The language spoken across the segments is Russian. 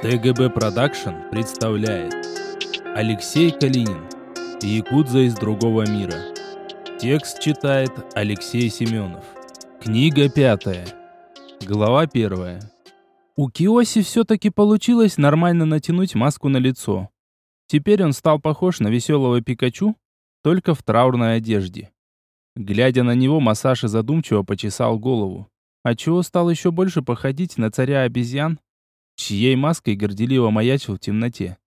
ТГБ Продакшн представляет Алексей Калинин Якудза из другого мира Текст читает Алексей Семенов Книга пятая Глава первая У Киоси все-таки получилось нормально натянуть маску на лицо. Теперь он стал похож на веселого Пикачу, только в траурной одежде. Глядя на него, Масаши задумчиво почесал голову. А чего стал еще больше походить на царя обезьян, чьей маской горделиво маячил в темноте.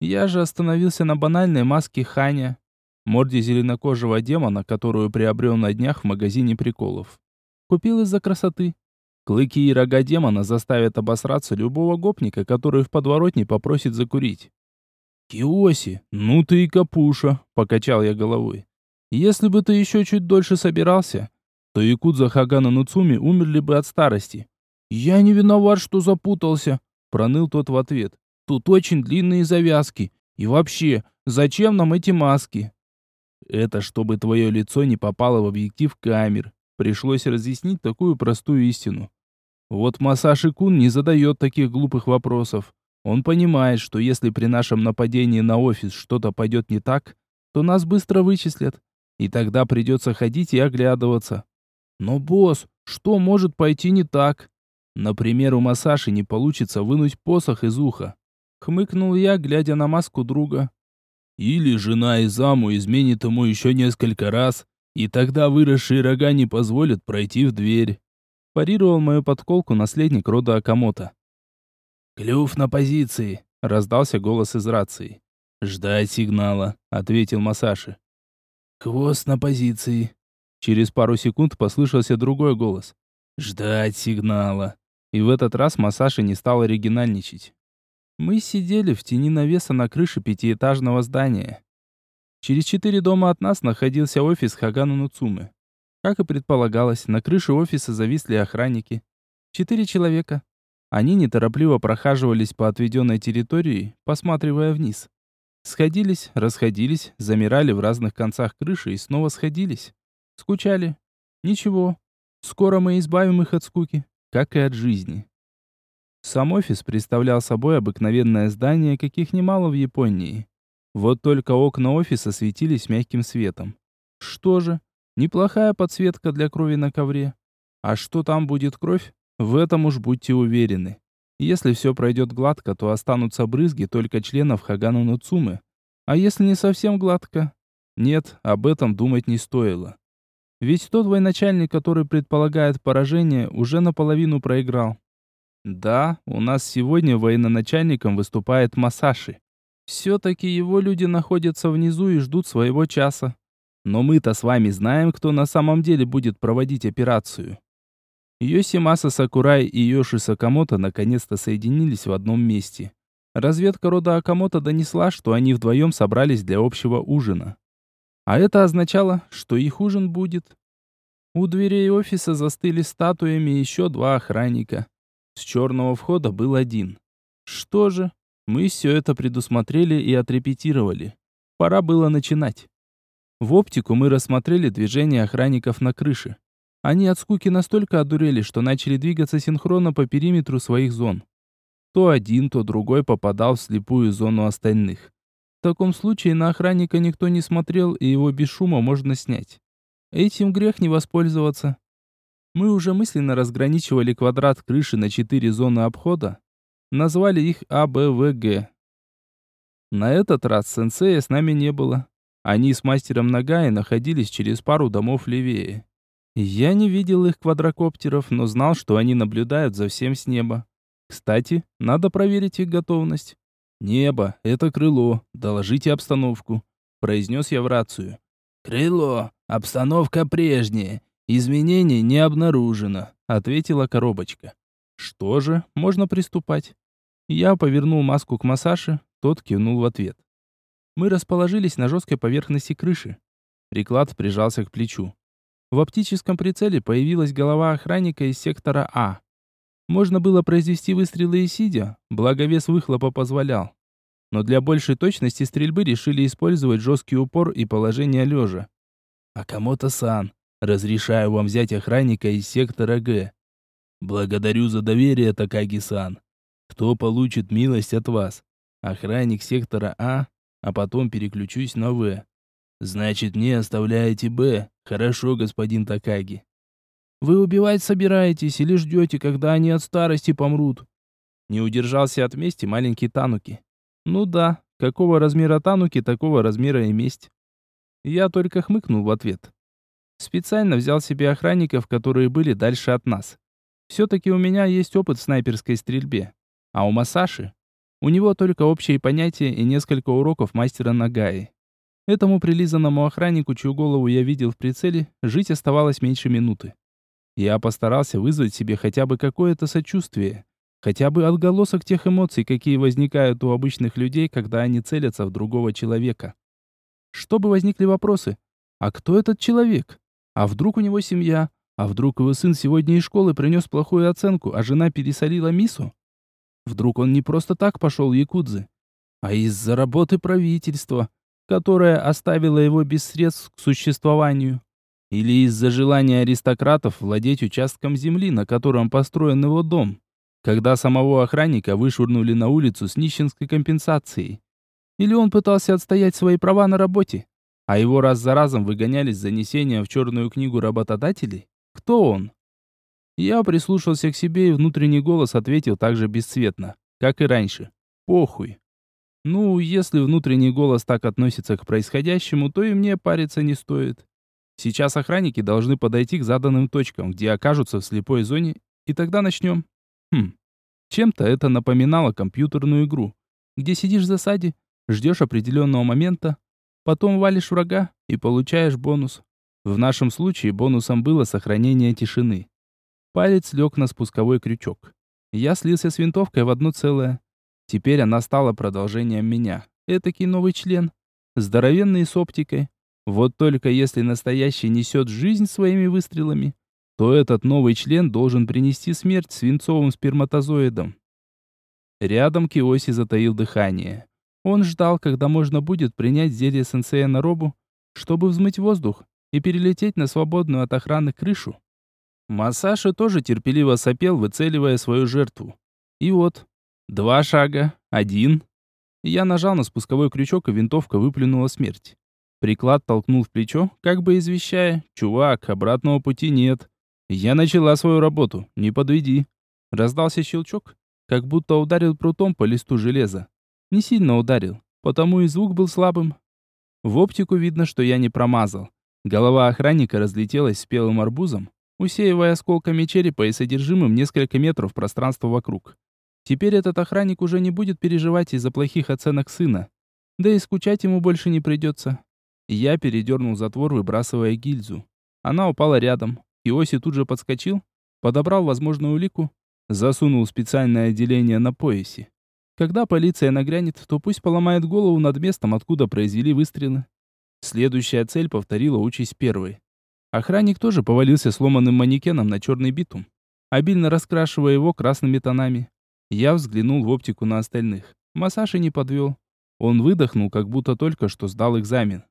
Я же остановился на банальной маске Ханя, морде зеленокожего демона, которую приобрел на днях в магазине приколов. Купил из-за красоты. Клыки и рога демона заставят обосраться любого гопника, который в подворотне попросит закурить. «Киоси, ну ты и капуша!» — покачал я головой. «Если бы ты еще чуть дольше собирался, то якудза Хагана Нуцуми умерли бы от старости. «Я не виноват, что запутался», — проныл тот в ответ. «Тут очень длинные завязки. И вообще, зачем нам эти маски?» «Это чтобы твое лицо не попало в объектив камер». Пришлось разъяснить такую простую истину. Вот Масаши Кун не задает таких глупых вопросов. Он понимает, что если при нашем нападении на офис что-то пойдет не так, то нас быстро вычислят. И тогда придется ходить и оглядываться. Но, босс, что может пойти не так? Например, у Масаши не получится вынуть посох из уха. Хмыкнул я, глядя на маску друга. Или жена Изаму изменит ему еще несколько раз, и тогда выросшие рога не позволят пройти в дверь. Парировал мою подколку наследник рода Акамото. «Клюв на позиции», — раздался голос из рации. «Ждать сигнала», — ответил Масаши. «Хвост на позиции». Через пару секунд послышался другой голос. «Ждать сигнала». И в этот раз Масаши не стал оригинальничать. Мы сидели в тени навеса на крыше пятиэтажного здания. Через четыре дома от нас находился офис Хагана Нуцумы. Как и предполагалось, на крыше офиса зависли охранники. Четыре человека. Они неторопливо прохаживались по отведенной территории, посматривая вниз. Сходились, расходились, замирали в разных концах крыши и снова сходились. Скучали. Ничего. Скоро мы избавим их от скуки как и от жизни. Сам офис представлял собой обыкновенное здание, каких немало в Японии. Вот только окна офиса светились мягким светом. Что же, неплохая подсветка для крови на ковре. А что там будет кровь, в этом уж будьте уверены. Если все пройдет гладко, то останутся брызги только членов Хагану Нуцумы. А если не совсем гладко? Нет, об этом думать не стоило. Ведь тот военачальник, который предполагает поражение, уже наполовину проиграл. Да, у нас сегодня военачальником выступает Масаши. Все-таки его люди находятся внизу и ждут своего часа. Но мы-то с вами знаем, кто на самом деле будет проводить операцию. Йосимаса Сакурай и Йоши Сакамото наконец-то соединились в одном месте. Разведка рода Акамото донесла, что они вдвоем собрались для общего ужина. А это означало, что их ужин будет. У дверей офиса застыли статуями еще два охранника. С черного входа был один. Что же, мы все это предусмотрели и отрепетировали. Пора было начинать. В оптику мы рассмотрели движение охранников на крыше. Они от скуки настолько одурели, что начали двигаться синхронно по периметру своих зон. То один, то другой попадал в слепую зону остальных. В таком случае на охранника никто не смотрел, и его без шума можно снять. Этим грех не воспользоваться. Мы уже мысленно разграничивали квадрат крыши на четыре зоны обхода, назвали их А, Б, В, Г. На этот раз сенсея с нами не было. Они с мастером Нагаи находились через пару домов левее. Я не видел их квадрокоптеров, но знал, что они наблюдают за всем с неба. Кстати, надо проверить их готовность. «Небо, это крыло. Доложите обстановку», — произнес я в рацию. «Крыло, обстановка прежняя. Изменений не обнаружено», — ответила коробочка. «Что же, можно приступать». Я повернул маску к массаже, тот кивнул в ответ. Мы расположились на жесткой поверхности крыши. Приклад прижался к плечу. В оптическом прицеле появилась голова охранника из сектора А. Можно было произвести выстрелы и сидя, благо вес выхлопа позволял. Но для большей точности стрельбы решили использовать жесткий упор и положение лежа. «Акамото-сан, разрешаю вам взять охранника из сектора Г». «Благодарю за доверие, Такаги-сан. кто получит милость от вас? Охранник сектора А, а потом переключусь на В. Значит, мне оставляете Б. Хорошо, господин Такаги. Вы убивать собираетесь или ждете, когда они от старости помрут? Не удержался от мести маленький Тануки. Ну да, какого размера Тануки, такого размера и месть. Я только хмыкнул в ответ. Специально взял себе охранников, которые были дальше от нас. Все-таки у меня есть опыт в снайперской стрельбе. А у Масаши? У него только общие понятия и несколько уроков мастера Нагаи. Этому прилизанному охраннику, чью голову я видел в прицеле, жить оставалось меньше минуты. Я постарался вызвать себе хотя бы какое-то сочувствие, хотя бы отголосок тех эмоций, какие возникают у обычных людей, когда они целятся в другого человека. Чтобы возникли вопросы, а кто этот человек? А вдруг у него семья? А вдруг его сын сегодня из школы принес плохую оценку, а жена пересолила мису? Вдруг он не просто так пошел в Якудзы, а из-за работы правительства, которое оставило его без средств к существованию? Или из-за желания аристократов владеть участком земли, на котором построен его дом, когда самого охранника вышвырнули на улицу с нищенской компенсацией? Или он пытался отстоять свои права на работе, а его раз за разом выгоняли с занесением в черную книгу работодателей? Кто он? Я прислушался к себе, и внутренний голос ответил так же бесцветно, как и раньше. Похуй. Ну, если внутренний голос так относится к происходящему, то и мне париться не стоит. Сейчас охранники должны подойти к заданным точкам, где окажутся в слепой зоне, и тогда начнем. Хм. Чем-то это напоминало компьютерную игру, где сидишь в засаде, ждешь определенного момента, потом валишь врага и получаешь бонус. В нашем случае бонусом было сохранение тишины. Палец лег на спусковой крючок. Я слился с винтовкой в одно целое. Теперь она стала продолжением меня. Этакий новый член. Здоровенный с оптикой. Вот только если настоящий несет жизнь своими выстрелами, то этот новый член должен принести смерть свинцовым сперматозоидом. Рядом Киоси затаил дыхание. Он ждал, когда можно будет принять зелье сенсея на робу, чтобы взмыть воздух и перелететь на свободную от охраны крышу. Масаши тоже терпеливо сопел, выцеливая свою жертву. И вот, два шага, один. Я нажал на спусковой крючок, и винтовка выплюнула смерть. Приклад толкнул в плечо, как бы извещая, «Чувак, обратного пути нет. Я начала свою работу, не подведи». Раздался щелчок, как будто ударил прутом по листу железа. Не сильно ударил, потому и звук был слабым. В оптику видно, что я не промазал. Голова охранника разлетелась спелым арбузом, усеивая осколками черепа и содержимым несколько метров пространства вокруг. Теперь этот охранник уже не будет переживать из-за плохих оценок сына. Да и скучать ему больше не придется. Я передернул затвор, выбрасывая гильзу. Она упала рядом. Иоси тут же подскочил, подобрал возможную улику, засунул специальное отделение на поясе. Когда полиция нагрянет, то пусть поломает голову над местом, откуда произвели выстрелы. Следующая цель повторила участь первой. Охранник тоже повалился сломанным манекеном на черный битум, обильно раскрашивая его красными тонами. Я взглянул в оптику на остальных. Массаж и не подвел. Он выдохнул, как будто только что сдал экзамен.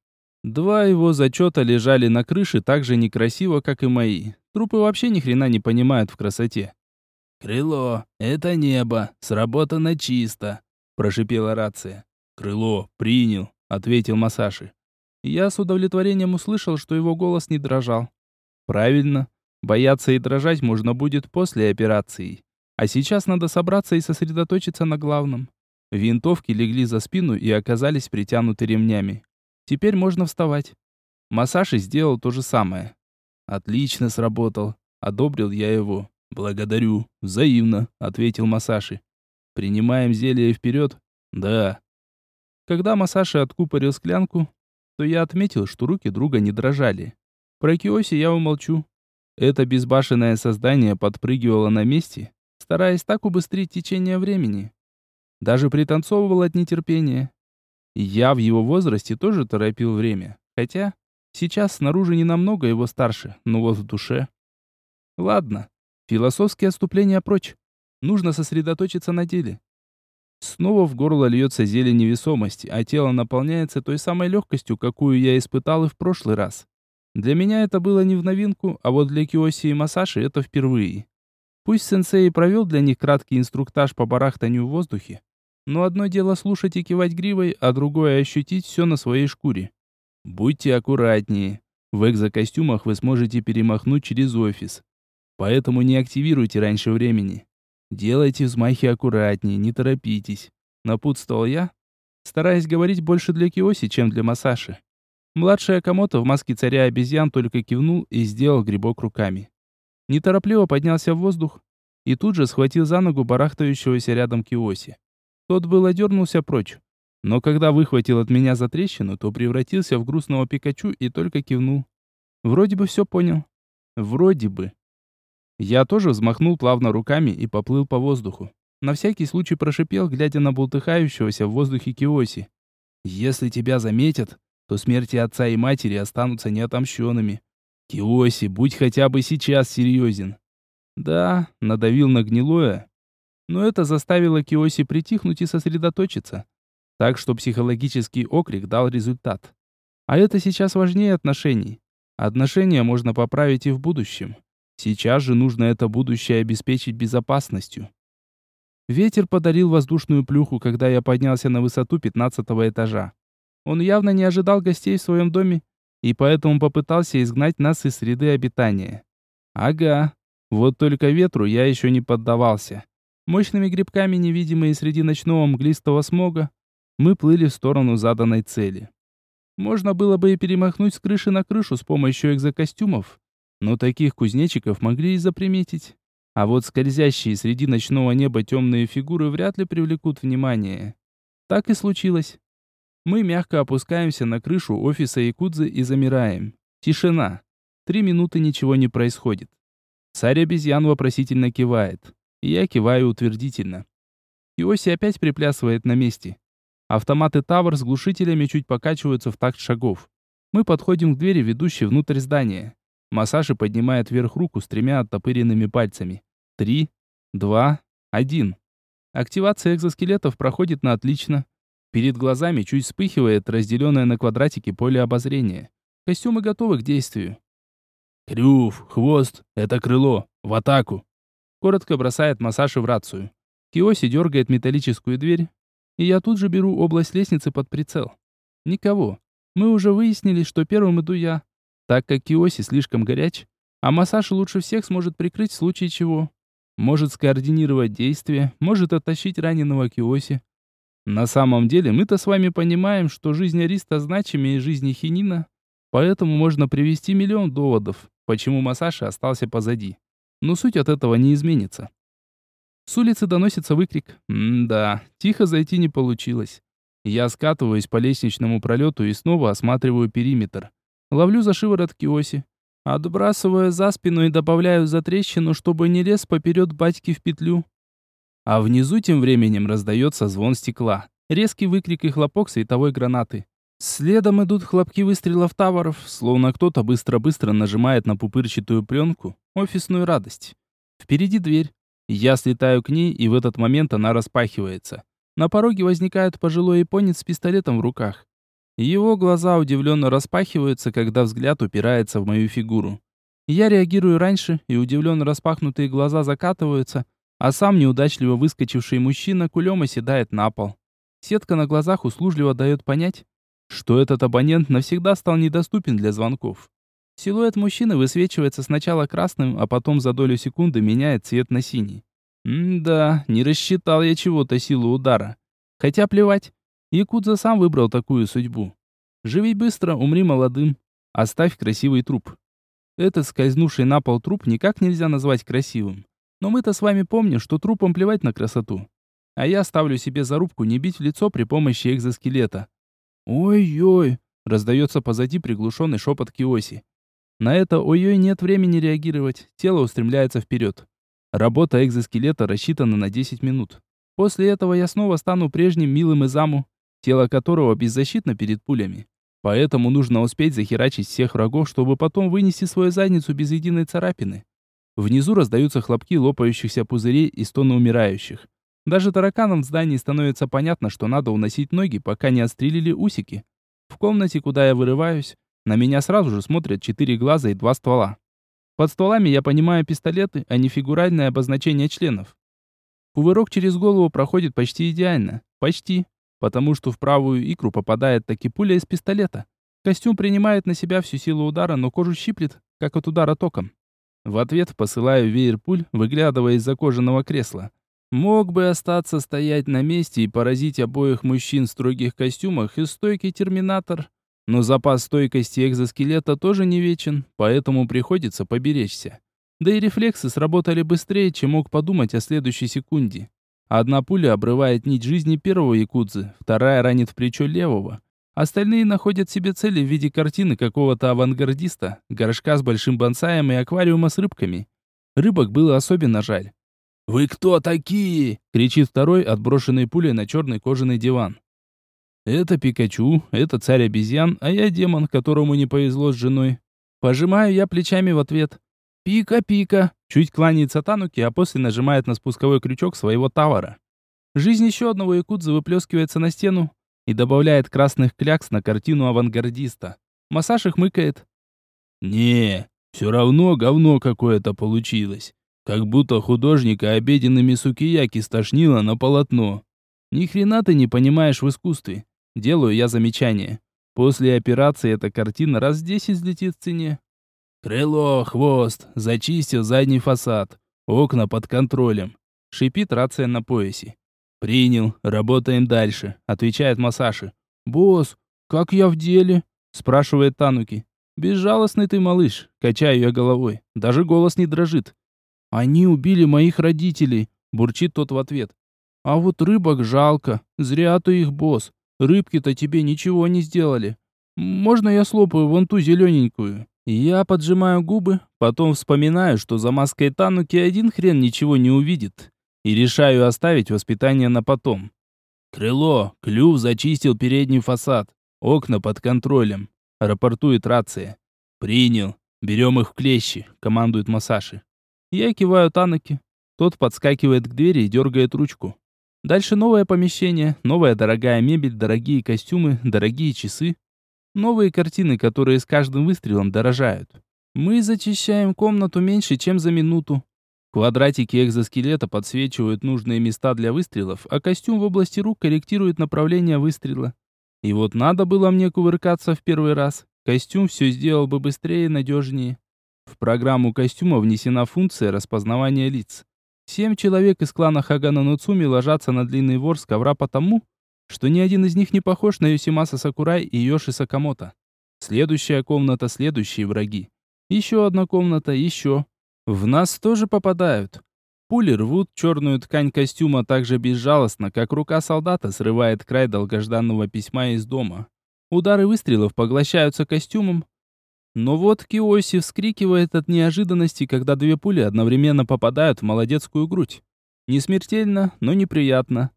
Два его зачета лежали на крыше так же некрасиво, как и мои. Трупы вообще ни хрена не понимают в красоте. «Крыло, это небо, сработано чисто», — прошипела рация. «Крыло, принял», — ответил Масаши. Я с удовлетворением услышал, что его голос не дрожал. «Правильно. Бояться и дрожать можно будет после операции. А сейчас надо собраться и сосредоточиться на главном». Винтовки легли за спину и оказались притянуты ремнями. Теперь можно вставать. Масаши сделал то же самое. «Отлично сработал», — одобрил я его. «Благодарю. Взаимно», — ответил Масаши. «Принимаем зелье вперед?» «Да». Когда Масаши откупорил склянку, то я отметил, что руки друга не дрожали. Про Киоси я умолчу. Это безбашенное создание подпрыгивало на месте, стараясь так убыстрить течение времени. Даже пританцовывал от нетерпения. Я в его возрасте тоже торопил время, хотя сейчас снаружи не намного его старше, но вот в душе. Ладно, Философские отступления прочь. Нужно сосредоточиться на деле. Снова в горло льется зелень невесомости, а тело наполняется той самой легкостью, какую я испытал и в прошлый раз. Для меня это было не в новинку, а вот для Киоси и Масаши это впервые. Пусть сенсей провел для них краткий инструктаж по барахтанию в воздухе, но одно дело слушать и кивать гривой, а другое ощутить все на своей шкуре. Будьте аккуратнее. В экзокостюмах вы сможете перемахнуть через офис. Поэтому не активируйте раньше времени. Делайте взмахи аккуратнее, не торопитесь. Напутствовал я, стараясь говорить больше для Киоси, чем для Масаши. Младший Акамото в маске царя обезьян только кивнул и сделал грибок руками. Неторопливо поднялся в воздух и тут же схватил за ногу барахтающегося рядом Киоси. Тот было дернулся прочь, но когда выхватил от меня за трещину, то превратился в грустного Пикачу и только кивнул. Вроде бы все понял. Вроде бы. Я тоже взмахнул плавно руками и поплыл по воздуху. На всякий случай прошипел, глядя на бултыхающегося в воздухе Киоси. «Если тебя заметят, то смерти отца и матери останутся неотомщенными. Киоси, будь хотя бы сейчас серьезен». Да, надавил на гнилое, но это заставило Киоси притихнуть и сосредоточиться. Так что психологический окрик дал результат. А это сейчас важнее отношений. Отношения можно поправить и в будущем. Сейчас же нужно это будущее обеспечить безопасностью. Ветер подарил воздушную плюху, когда я поднялся на высоту пятнадцатого этажа. Он явно не ожидал гостей в своем доме и поэтому попытался изгнать нас из среды обитания. Ага, вот только ветру я еще не поддавался. Мощными грибками, невидимые среди ночного мглистого смога, мы плыли в сторону заданной цели. Можно было бы и перемахнуть с крыши на крышу с помощью экзокостюмов, но таких кузнечиков могли и заприметить. А вот скользящие среди ночного неба темные фигуры вряд ли привлекут внимание. Так и случилось. Мы мягко опускаемся на крышу офиса Якудзы и замираем. Тишина. Три минуты ничего не происходит. Царь обезьян вопросительно кивает. Я киваю утвердительно. Иоси опять приплясывает на месте. Автоматы Тавр с глушителями чуть покачиваются в такт шагов. Мы подходим к двери, ведущей внутрь здания. Масаши поднимает вверх руку с тремя оттопыренными пальцами. Три, два, один. Активация экзоскелетов проходит на отлично. Перед глазами чуть вспыхивает разделенное на квадратики поле обозрения. Костюмы готовы к действию. «Крюв, хвост, это крыло, в атаку!» Коротко бросает Масаши в рацию. Киоси дергает металлическую дверь, и я тут же беру область лестницы под прицел. Никого. Мы уже выяснили, что первым иду я, так как Киоси слишком горяч, а Масаши лучше всех сможет прикрыть в случае чего. Может скоординировать действия, может оттащить раненого Киоси. На самом деле мы-то с вами понимаем, что жизнь Ариста значимее жизни Хинина, поэтому можно привести миллион доводов, почему Масаши остался позади но суть от этого не изменится. С улицы доносится выкрик. М-да, тихо зайти не получилось. Я скатываюсь по лестничному пролету и снова осматриваю периметр. Ловлю за шиворот Киоси. Отбрасываю за спину и добавляю за трещину, чтобы не лез поперед батьки в петлю. А внизу тем временем раздается звон стекла. Резкий выкрик и хлопок световой гранаты. Следом идут хлопки выстрелов таваров, словно кто-то быстро-быстро нажимает на пупырчатую пленку, офисную радость. Впереди дверь. Я слетаю к ней, и в этот момент она распахивается. На пороге возникает пожилой японец с пистолетом в руках. Его глаза удивленно распахиваются, когда взгляд упирается в мою фигуру. Я реагирую раньше, и удивленно распахнутые глаза закатываются, а сам неудачливо выскочивший мужчина кулем оседает на пол. Сетка на глазах услужливо дает понять, что этот абонент навсегда стал недоступен для звонков. Силуэт мужчины высвечивается сначала красным, а потом за долю секунды меняет цвет на синий. М-да, не рассчитал я чего-то силу удара. Хотя плевать. Якудза сам выбрал такую судьбу. Живи быстро, умри молодым. Оставь красивый труп. Этот скользнувший на пол труп никак нельзя назвать красивым. Но мы-то с вами помним, что трупам плевать на красоту. А я ставлю себе зарубку не бить в лицо при помощи экзоскелета. «Ой-ой!» — раздается позади приглушенный шепот Киоси. На это ой-ой нет времени реагировать, тело устремляется вперед. Работа экзоскелета рассчитана на 10 минут. После этого я снова стану прежним милым Изаму, тело которого беззащитно перед пулями. Поэтому нужно успеть захерачить всех врагов, чтобы потом вынести свою задницу без единой царапины. Внизу раздаются хлопки лопающихся пузырей и стоны умирающих. Даже тараканам в здании становится понятно, что надо уносить ноги, пока не отстрелили усики. В комнате, куда я вырываюсь, на меня сразу же смотрят четыре глаза и два ствола. Под стволами я понимаю пистолеты, а не фигуральное обозначение членов. Кувырок через голову проходит почти идеально. Почти. Потому что в правую икру попадает таки пуля из пистолета. Костюм принимает на себя всю силу удара, но кожу щиплет, как от удара током. В ответ посылаю веер пуль, выглядывая из-за кожаного кресла. Мог бы остаться стоять на месте и поразить обоих мужчин в строгих костюмах из стойки терминатор, но запас стойкости экзоскелета тоже не вечен, поэтому приходится поберечься. Да и рефлексы сработали быстрее, чем мог подумать о следующей секунде. Одна пуля обрывает нить жизни первого якудзы, вторая ранит в плечо левого. Остальные находят себе цели в виде картины какого-то авангардиста, горшка с большим бонсаем и аквариума с рыбками. Рыбок было особенно жаль. «Вы кто такие?» — кричит второй, отброшенный пулей на черный кожаный диван. Это Пикачу, это царь обезьян, а я демон, которому не повезло с женой. Пожимаю я плечами в ответ. Пика-пика. Чуть кланяется Тануки, а после нажимает на спусковой крючок своего тавара. Жизнь еще одного якудза выплескивается на стену и добавляет красных клякс на картину авангардиста. Массаж их мыкает. «Не, все равно говно какое-то получилось. Как будто художника обеденными сукияки стошнило на полотно. Ни хрена ты не понимаешь в искусстве. Делаю я замечание. После операции эта картина раз десять взлетит в цене. Крыло, хвост, зачистил задний фасад. Окна под контролем. Шипит рация на поясе. «Принял, работаем дальше», — отвечает Масаши. «Босс, как я в деле?» — спрашивает Тануки. «Безжалостный ты, малыш», — качаю я головой. Даже голос не дрожит. «Они убили моих родителей», — бурчит тот в ответ. «А вот рыбок жалко. Зря ты их, босс. Рыбки-то тебе ничего не сделали. Можно я слопаю вон ту зелененькую?» Я поджимаю губы, потом вспоминаю, что за маской Тануки один хрен ничего не увидит, и решаю оставить воспитание на потом. «Крыло, клюв зачистил передний фасад, окна под контролем», — рапортует рация. «Принял. Берем их в клещи», — командует Масаши. Я киваю Тануки. Тот подскакивает к двери и дергает ручку. Дальше новое помещение, новая дорогая мебель, дорогие костюмы, дорогие часы. Новые картины, которые с каждым выстрелом дорожают. Мы зачищаем комнату меньше, чем за минуту. Квадратики экзоскелета подсвечивают нужные места для выстрелов, а костюм в области рук корректирует направление выстрела. И вот надо было мне кувыркаться в первый раз. Костюм все сделал бы быстрее и надежнее. В программу костюма внесена функция распознавания лиц. Семь человек из клана Хагана Нуцуми ложатся на длинный ворс ковра потому, что ни один из них не похож на Юсимаса Сакурай и Йоши Сакамото. Следующая комната, следующие враги. Еще одна комната, еще. В нас тоже попадают. Пули рвут черную ткань костюма так же безжалостно, как рука солдата срывает край долгожданного письма из дома. Удары выстрелов поглощаются костюмом, но вот Киоси вскрикивает от неожиданности, когда две пули одновременно попадают в молодецкую грудь. Не смертельно, но неприятно.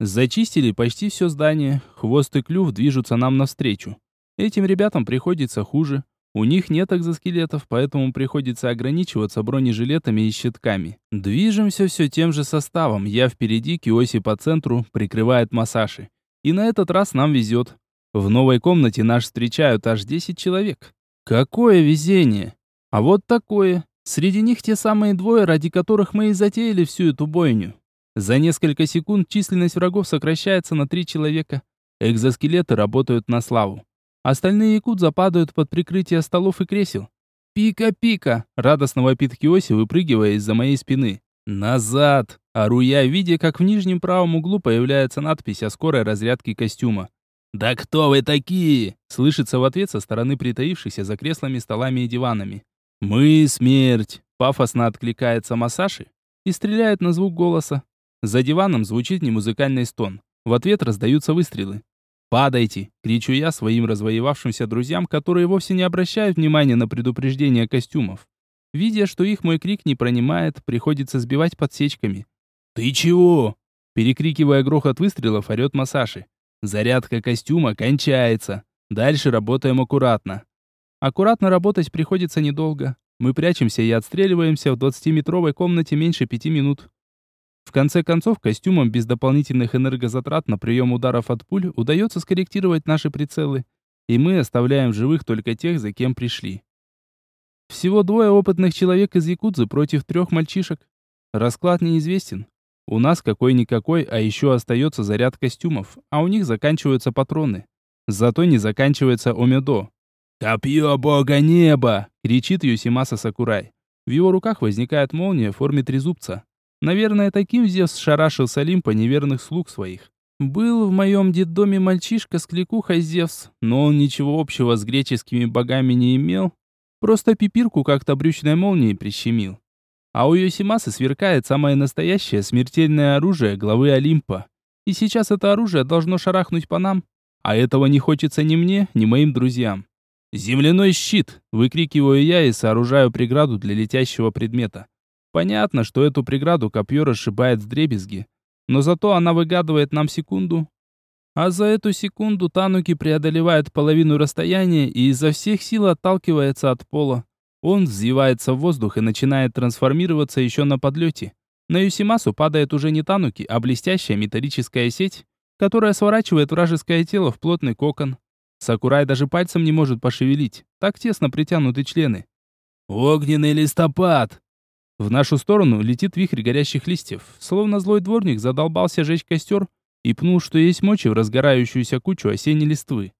Зачистили почти все здание, хвост и клюв движутся нам навстречу. Этим ребятам приходится хуже. У них нет экзоскелетов, поэтому приходится ограничиваться бронежилетами и щитками. Движемся все тем же составом. Я впереди, Киоси по центру, прикрывает Масаши. И на этот раз нам везет. В новой комнате наш встречают аж 10 человек. Какое везение! А вот такое. Среди них те самые двое, ради которых мы и затеяли всю эту бойню. За несколько секунд численность врагов сокращается на три человека. Экзоскелеты работают на славу. Остальные якудза падают под прикрытие столов и кресел. «Пика-пика!» — радостно вопит Киоси, выпрыгивая из-за моей спины. «Назад!» — ору я, видя, как в нижнем правом углу появляется надпись о скорой разрядке костюма. «Да кто вы такие?» — слышится в ответ со стороны притаившихся за креслами, столами и диванами. «Мы смерть!» — пафосно откликается Масаши и стреляет на звук голоса. За диваном звучит немузыкальный стон. В ответ раздаются выстрелы. «Падайте!» — кричу я своим развоевавшимся друзьям, которые вовсе не обращают внимания на предупреждение костюмов. Видя, что их мой крик не пронимает, приходится сбивать подсечками. «Ты чего?» Перекрикивая грохот выстрелов, орет Масаши. Зарядка костюма кончается. Дальше работаем аккуратно. Аккуратно работать приходится недолго. Мы прячемся и отстреливаемся в 20-метровой комнате меньше пяти минут. В конце концов, костюмом без дополнительных энергозатрат на прием ударов от пуль удается скорректировать наши прицелы, и мы оставляем живых только тех, за кем пришли. Всего двое опытных человек из Якудзы против трех мальчишек. Расклад неизвестен. У нас какой-никакой, а еще остается заряд костюмов, а у них заканчиваются патроны. Зато не заканчивается омедо. «Копье бога неба!» — кричит Юсимаса Сакурай. В его руках возникает молния в форме трезубца. Наверное, таким Зевс шарашил с Олимпа неверных слуг своих. Был в моем детдоме мальчишка с кликухой Зевс, но он ничего общего с греческими богами не имел. Просто пипирку как-то брючной молнией прищемил. А у Йосимасы сверкает самое настоящее смертельное оружие главы Олимпа. И сейчас это оружие должно шарахнуть по нам. А этого не хочется ни мне, ни моим друзьям. «Земляной щит!» – выкрикиваю я и сооружаю преграду для летящего предмета. Понятно, что эту преграду копье расшибает в дребезги. Но зато она выгадывает нам секунду. А за эту секунду Тануки преодолевает половину расстояния и изо всех сил отталкивается от пола. Он взвивается в воздух и начинает трансформироваться еще на подлете. На Юсимасу падает уже не тануки, а блестящая металлическая сеть, которая сворачивает вражеское тело в плотный кокон. Сакурай даже пальцем не может пошевелить, так тесно притянуты члены. «Огненный листопад!» В нашу сторону летит вихрь горящих листьев, словно злой дворник задолбался жечь костер и пнул, что есть мочи в разгорающуюся кучу осенней листвы.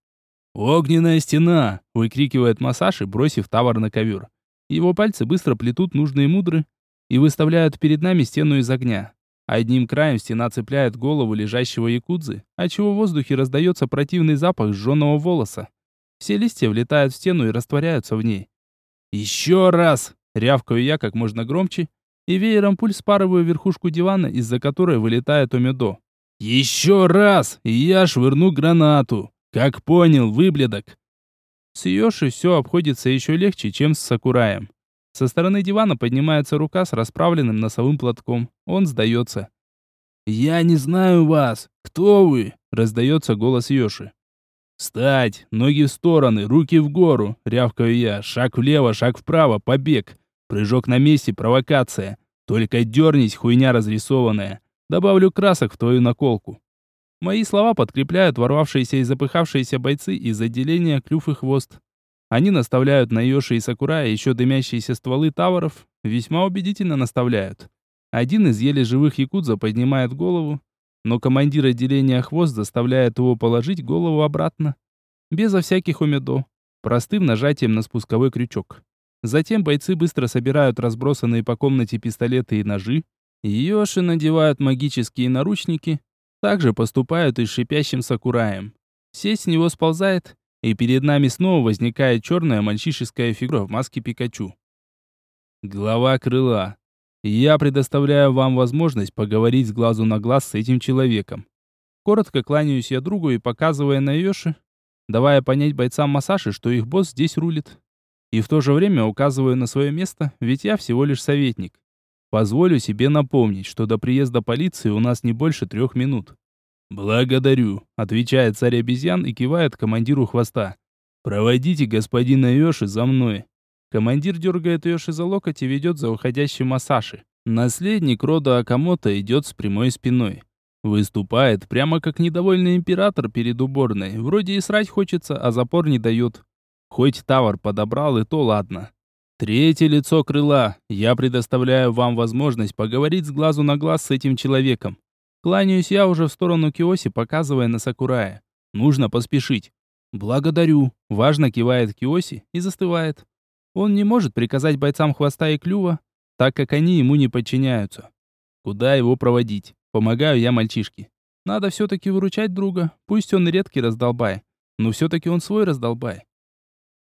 «Огненная стена!» — выкрикивает Масаши, бросив тавар на ковер. Его пальцы быстро плетут нужные мудры и выставляют перед нами стену из огня. Одним краем стена цепляет голову лежащего якудзы, отчего в воздухе раздается противный запах сжженного волоса. Все листья влетают в стену и растворяются в ней. «Еще раз!» — рявкаю я как можно громче, и веером пуль спарываю верхушку дивана, из-за которой вылетает Омедо. «Еще раз, и я швырну гранату!» Как понял, выблядок. С Йоши все обходится еще легче, чем с Сакураем. Со стороны дивана поднимается рука с расправленным носовым платком. Он сдается. «Я не знаю вас. Кто вы?» — раздается голос Йоши. «Встать! Ноги в стороны, руки в гору!» — рявкаю я. «Шаг влево, шаг вправо, побег! Прыжок на месте, провокация! Только дернись, хуйня разрисованная! Добавлю красок в твою наколку!» Мои слова подкрепляют ворвавшиеся и запыхавшиеся бойцы из отделения клюв и хвост. Они наставляют на Йоши и Сакурая еще дымящиеся стволы таваров, весьма убедительно наставляют. Один из еле живых якудза поднимает голову, но командир отделения хвост заставляет его положить голову обратно. Безо всяких умедо, простым нажатием на спусковой крючок. Затем бойцы быстро собирают разбросанные по комнате пистолеты и ножи, Йоши надевают магические наручники, также поступают и с шипящим сакураем. Сеть с него сползает, и перед нами снова возникает черная мальчишеская фигура в маске Пикачу. Глава крыла. Я предоставляю вам возможность поговорить с глазу на глаз с этим человеком. Коротко кланяюсь я другу и показывая на Йоши, давая понять бойцам Масаши, что их босс здесь рулит. И в то же время указываю на свое место, ведь я всего лишь советник. Позволю себе напомнить, что до приезда полиции у нас не больше трех минут. «Благодарю», — отвечает царь обезьян и кивает командиру хвоста. «Проводите господина Йоши за мной». Командир дергает Йоши за локоть и ведет за уходящим Масаши. Наследник рода Акамото идет с прямой спиной. Выступает прямо как недовольный император перед уборной. Вроде и срать хочется, а запор не дает. Хоть тавар подобрал, и то ладно. Третье лицо крыла. Я предоставляю вам возможность поговорить с глазу на глаз с этим человеком. Кланяюсь я уже в сторону Киоси, показывая на Сакурая. Нужно поспешить. Благодарю. Важно кивает Киоси и застывает. Он не может приказать бойцам хвоста и клюва, так как они ему не подчиняются. Куда его проводить? Помогаю я мальчишке. Надо все-таки выручать друга, пусть он редкий раздолбай, но все-таки он свой раздолбай.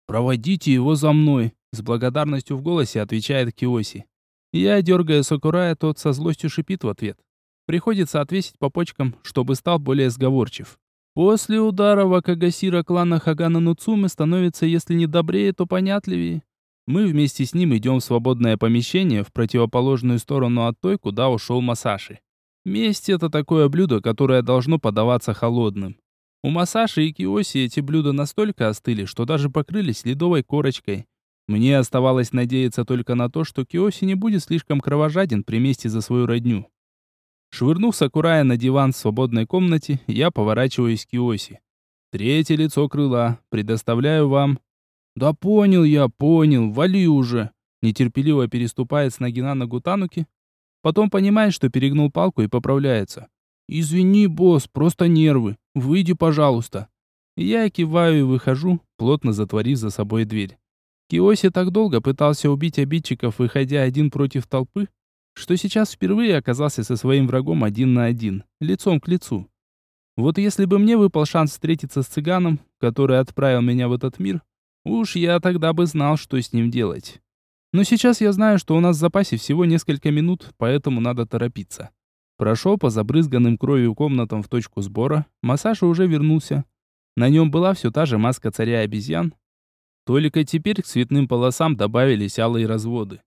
«Проводите его за мной», с благодарностью в голосе отвечает Киоси. Я, дергая Сакурая, тот со злостью шипит в ответ. Приходится отвесить по почкам, чтобы стал более сговорчив. После удара Вакагасира клана Хагана Нуцумы становится, если не добрее, то понятливее. Мы вместе с ним идем в свободное помещение в противоположную сторону от той, куда ушел Масаши. Месть — это такое блюдо, которое должно подаваться холодным. У Масаши и Киоси эти блюда настолько остыли, что даже покрылись ледовой корочкой. Мне оставалось надеяться только на то, что Киоси не будет слишком кровожаден при мести за свою родню. Швырнув Сакурая на диван в свободной комнате, я поворачиваюсь к Киоси. Третье лицо крыла. Предоставляю вам... «Да понял я, понял, вали уже!» Нетерпеливо переступает с ноги на ногу Тануки. Потом понимает, что перегнул палку и поправляется. «Извини, босс, просто нервы. Выйди, пожалуйста». Я киваю и выхожу, плотно затворив за собой дверь. Киоси так долго пытался убить обидчиков, выходя один против толпы, что сейчас впервые оказался со своим врагом один на один, лицом к лицу. Вот если бы мне выпал шанс встретиться с цыганом, который отправил меня в этот мир, уж я тогда бы знал, что с ним делать. Но сейчас я знаю, что у нас в запасе всего несколько минут, поэтому надо торопиться. Прошел по забрызганным кровью комнатам в точку сбора, массаж уже вернулся. На нем была все та же маска царя обезьян, только теперь к цветным полосам добавились алые разводы.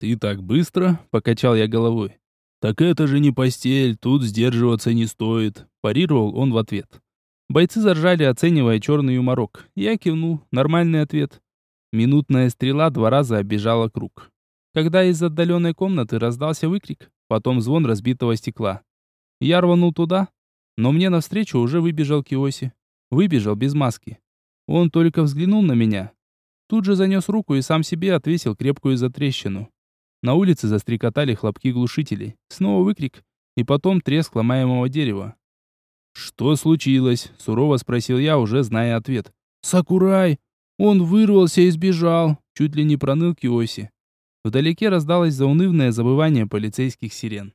«Ты так быстро?» — покачал я головой. «Так это же не постель, тут сдерживаться не стоит», — парировал он в ответ. Бойцы заржали, оценивая черный юморок. Я кивнул. Нормальный ответ. Минутная стрела два раза оббежала круг. Когда из отдаленной комнаты раздался выкрик, потом звон разбитого стекла. Я рванул туда, но мне навстречу уже выбежал Киоси. Выбежал без маски. Он только взглянул на меня. Тут же занес руку и сам себе отвесил крепкую затрещину. На улице застрекотали хлопки глушителей. Снова выкрик, и потом треск ломаемого дерева. «Что случилось?» — сурово спросил я, уже зная ответ. «Сакурай! Он вырвался и сбежал!» Чуть ли не проныл Киоси. Вдалеке раздалось заунывное забывание полицейских сирен.